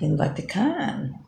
in Vatican.